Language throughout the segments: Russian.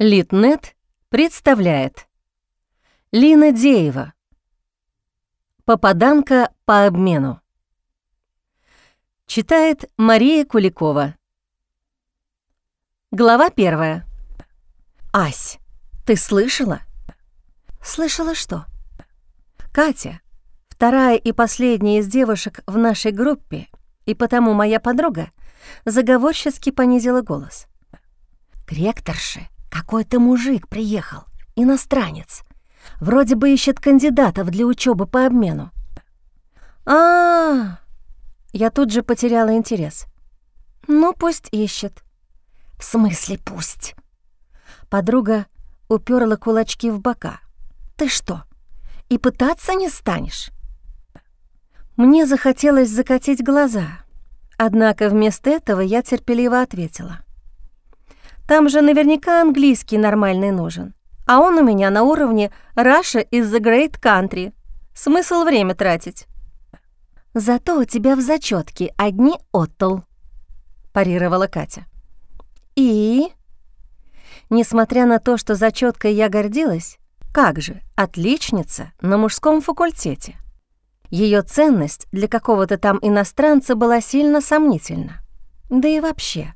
Литнет представляет Лина Деева Попаданка по обмену Читает Мария Куликова Глава первая «Ась, ты слышала?» «Слышала что?» «Катя, вторая и последняя из девушек в нашей группе, и потому моя подруга, заговорчески понизила голос. К ректорше какой-то мужик приехал, иностранец. Вроде бы ищет кандидатов для учебы по обмену. А, -а, а Я тут же потеряла интерес. Ну, пусть ищет. В смысле пусть? Подруга уперла кулачки в бока. Ты что, и пытаться не станешь? Мне захотелось закатить глаза, однако вместо этого я терпеливо ответила. Там же наверняка английский нормальный нужен. А он у меня на уровне Russia is the great country. Смысл время тратить. Зато у тебя в зачетке одни оттл, парировала Катя. И несмотря на то, что зачеткой я гордилась, как же, отличница на мужском факультете. Ее ценность для какого-то там иностранца была сильно сомнительна. Да и вообще,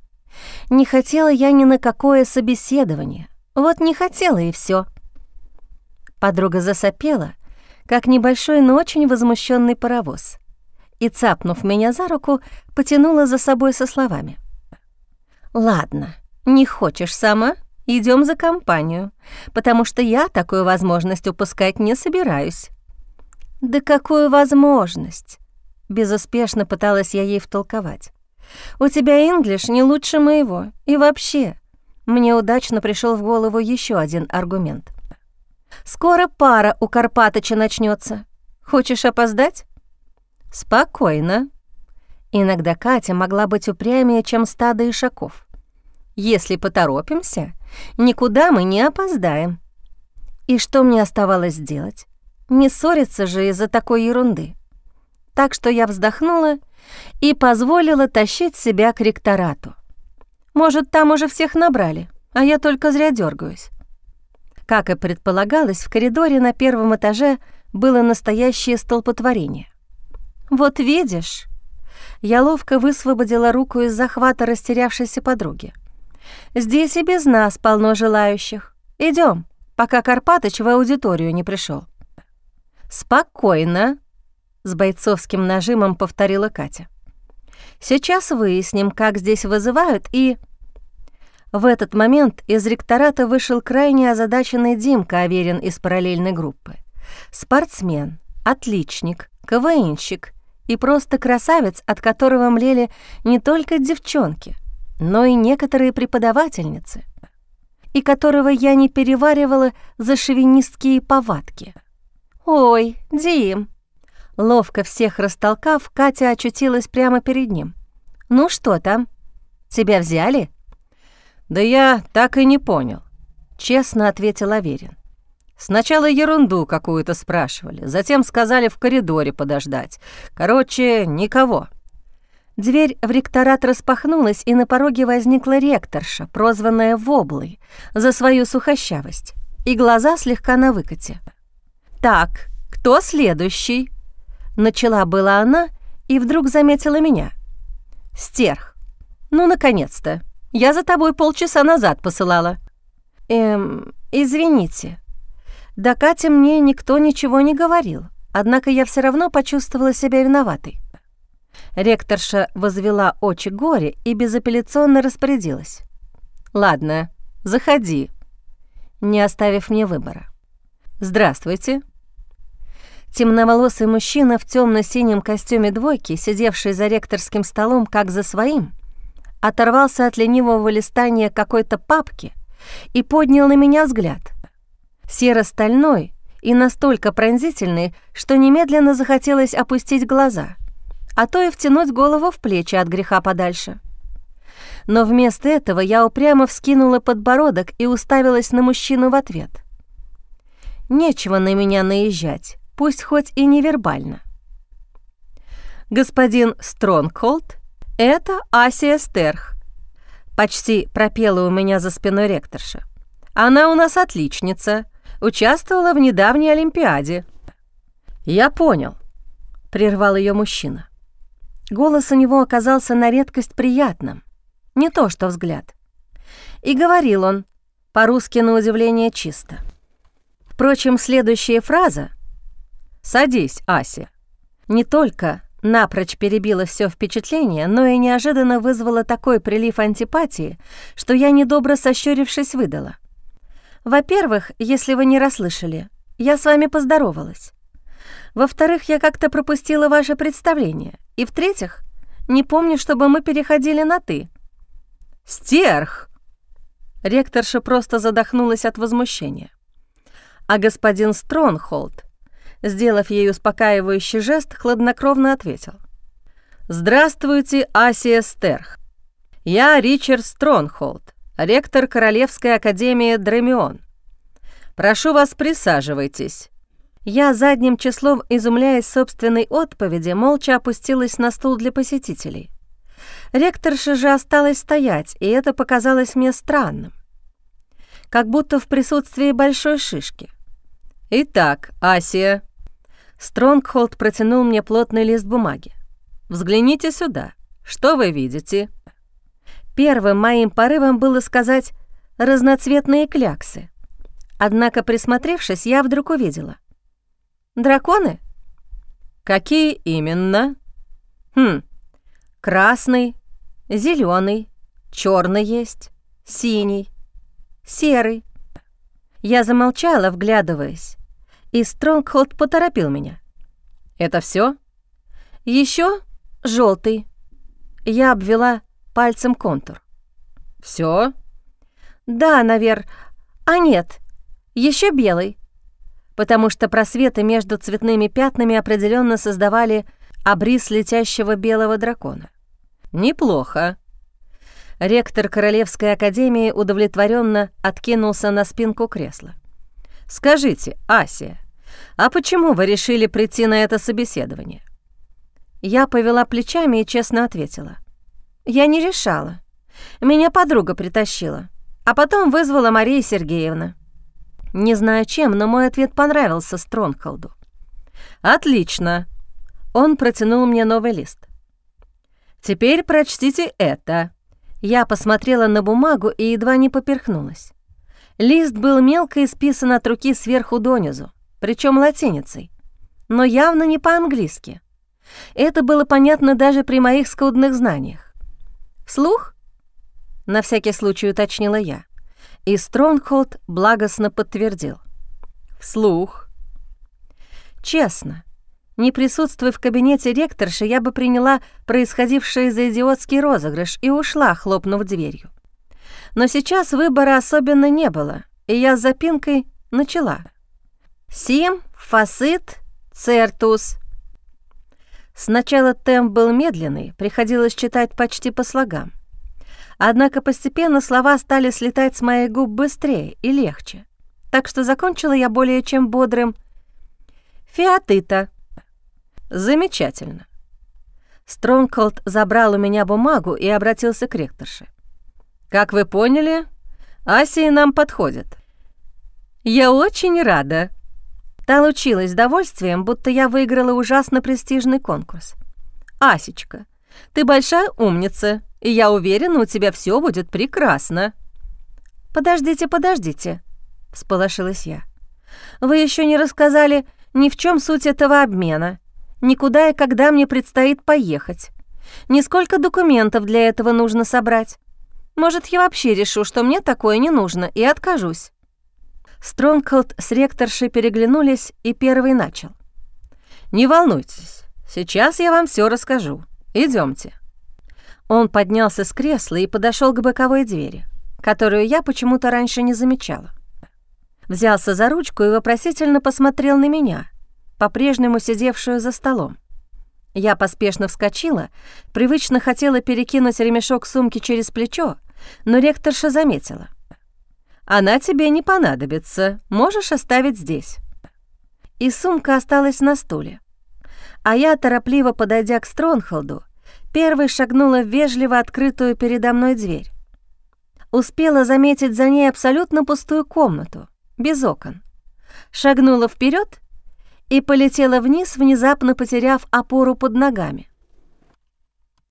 не хотела я ни на какое собеседование. Вот не хотела и все. Подруга засопела, как небольшой, но очень возмущенный паровоз, и, цапнув меня за руку, потянула за собой со словами. «Ладно, не хочешь сама? Идем за компанию, потому что я такую возможность упускать не собираюсь». «Да какую возможность?» Безуспешно пыталась я ей втолковать. У тебя инглиш не лучше моего. И вообще, мне удачно пришел в голову еще один аргумент. Скоро пара у Карпатыча начнется. Хочешь опоздать? Спокойно. Иногда Катя могла быть упрямее, чем стадо ишаков. Если поторопимся, никуда мы не опоздаем. И что мне оставалось делать? Не ссориться же из-за такой ерунды. Так что я вздохнула и позволила тащить себя к ректорату. Может, там уже всех набрали, а я только зря дергаюсь. Как и предполагалось, в коридоре на первом этаже было настоящее столпотворение. «Вот видишь...» Я ловко высвободила руку из захвата растерявшейся подруги. «Здесь и без нас полно желающих. Идем, пока Карпатыч в аудиторию не пришел. «Спокойно», с бойцовским нажимом повторила Катя. «Сейчас выясним, как здесь вызывают, и...» В этот момент из ректората вышел крайне озадаченный Димка Аверин из параллельной группы. Спортсмен, отличник, КВНщик и просто красавец, от которого млели не только девчонки, но и некоторые преподавательницы, и которого я не переваривала за шовинистские повадки. «Ой, Дим, Ловко всех растолкав, Катя очутилась прямо перед ним. «Ну что там? Тебя взяли?» «Да я так и не понял», — честно ответил Аверин. «Сначала ерунду какую-то спрашивали, затем сказали в коридоре подождать. Короче, никого». Дверь в ректорат распахнулась, и на пороге возникла ректорша, прозванная Воблой, за свою сухощавость, и глаза слегка на выкате. «Так, кто следующий?» Начала была она и вдруг заметила меня. «Стерх, ну, наконец-то. Я за тобой полчаса назад посылала». «Эм, извините. Да Кате мне никто ничего не говорил, однако я все равно почувствовала себя виноватой». Ректорша возвела очи горе и безапелляционно распорядилась. «Ладно, заходи», не оставив мне выбора. «Здравствуйте», Темноволосый мужчина в темно-синем костюме двойки, сидевший за ректорским столом как за своим, оторвался от ленивого листания какой-то папки и поднял на меня взгляд. Серо-стальной и настолько пронзительный, что немедленно захотелось опустить глаза, а то и втянуть голову в плечи от греха подальше. Но вместо этого я упрямо вскинула подбородок и уставилась на мужчину в ответ. Нечего на меня наезжать пусть хоть и невербально. «Господин Стронгхолд, это Асия Стерх», — почти пропела у меня за спиной ректорша. Она у нас отличница, участвовала в недавней Олимпиаде». «Я понял», — прервал ее мужчина. Голос у него оказался на редкость приятным, не то что взгляд. И говорил он, по-русски на удивление чисто. Впрочем, следующая фраза «Садись, Ася» не только напрочь перебила все впечатление, но и неожиданно вызвала такой прилив антипатии, что я, недобро сощурившись, выдала. «Во-первых, если вы не расслышали, я с вами поздоровалась. Во-вторых, я как-то пропустила ваше представление. И в-третьих, не помню, чтобы мы переходили на «ты». «Стерх!» Ректорша просто задохнулась от возмущения. А господин Стронхолд, сделав ей успокаивающий жест, хладнокровно ответил. «Здравствуйте, Асия Стерх. Я Ричард Стронхолд, ректор Королевской академии Дремион. Прошу вас, присаживайтесь. Я задним числом, изумляясь собственной отповеди, молча опустилась на стул для посетителей. Ректорша же осталась стоять, и это показалось мне странным. Как будто в присутствии большой шишки. «Итак, Асия...» Стронгхолд протянул мне плотный лист бумаги. «Взгляните сюда. Что вы видите?» Первым моим порывом было сказать «разноцветные кляксы». Однако, присмотревшись, я вдруг увидела. Драконы? Какие именно? Хм, красный, зеленый, черный есть, синий, серый. Я замолчала, вглядываясь, и Стронгхолд поторопил меня. Это все? Еще желтый. Я обвела пальцем контур. Все? Да, навер. А нет, еще белый потому что просветы между цветными пятнами определенно создавали обрис летящего белого дракона. «Неплохо». Ректор Королевской академии удовлетворенно откинулся на спинку кресла. «Скажите, Асия, а почему вы решили прийти на это собеседование?» Я повела плечами и честно ответила. «Я не решала. Меня подруга притащила, а потом вызвала Мария Сергеевна». Не знаю чем, но мой ответ понравился Стронгхолду. «Отлично!» Он протянул мне новый лист. «Теперь прочтите это». Я посмотрела на бумагу и едва не поперхнулась. Лист был мелко исписан от руки сверху донизу, причем латиницей, но явно не по-английски. Это было понятно даже при моих скудных знаниях. «Вслух?» — на всякий случай уточнила я. И Стронгхолд благостно подтвердил. «Вслух». Честно, не присутствуя в кабинете ректорши, я бы приняла происходившее за идиотский розыгрыш и ушла, хлопнув дверью. Но сейчас выбора особенно не было, и я с запинкой начала. «Сим, фасит, цертус». Сначала темп был медленный, приходилось читать почти по слогам. Однако постепенно слова стали слетать с моих губ быстрее и легче, так что закончила я более чем бодрым «Фиатыта». «Замечательно». Стронгхолд забрал у меня бумагу и обратился к ректорше. «Как вы поняли, Асии нам подходит». «Я очень рада». Та лучилась довольствием, будто я выиграла ужасно престижный конкурс. «Асечка, ты большая умница и я уверена, у тебя все будет прекрасно». «Подождите, подождите», — всполошилась я. «Вы еще не рассказали ни в чем суть этого обмена, никуда и когда мне предстоит поехать, Нисколько документов для этого нужно собрать. Может, я вообще решу, что мне такое не нужно, и откажусь». Стронгхолд с ректоршей переглянулись, и первый начал. «Не волнуйтесь, сейчас я вам все расскажу. Идемте. Он поднялся с кресла и подошел к боковой двери, которую я почему-то раньше не замечала. Взялся за ручку и вопросительно посмотрел на меня, по-прежнему сидевшую за столом. Я поспешно вскочила, привычно хотела перекинуть ремешок сумки через плечо, но ректорша заметила. «Она тебе не понадобится, можешь оставить здесь». И сумка осталась на стуле. А я, торопливо подойдя к Стронхолду, первой шагнула в вежливо открытую передо мной дверь. успела заметить за ней абсолютно пустую комнату, без окон. Шагнула вперед и полетела вниз, внезапно потеряв опору под ногами.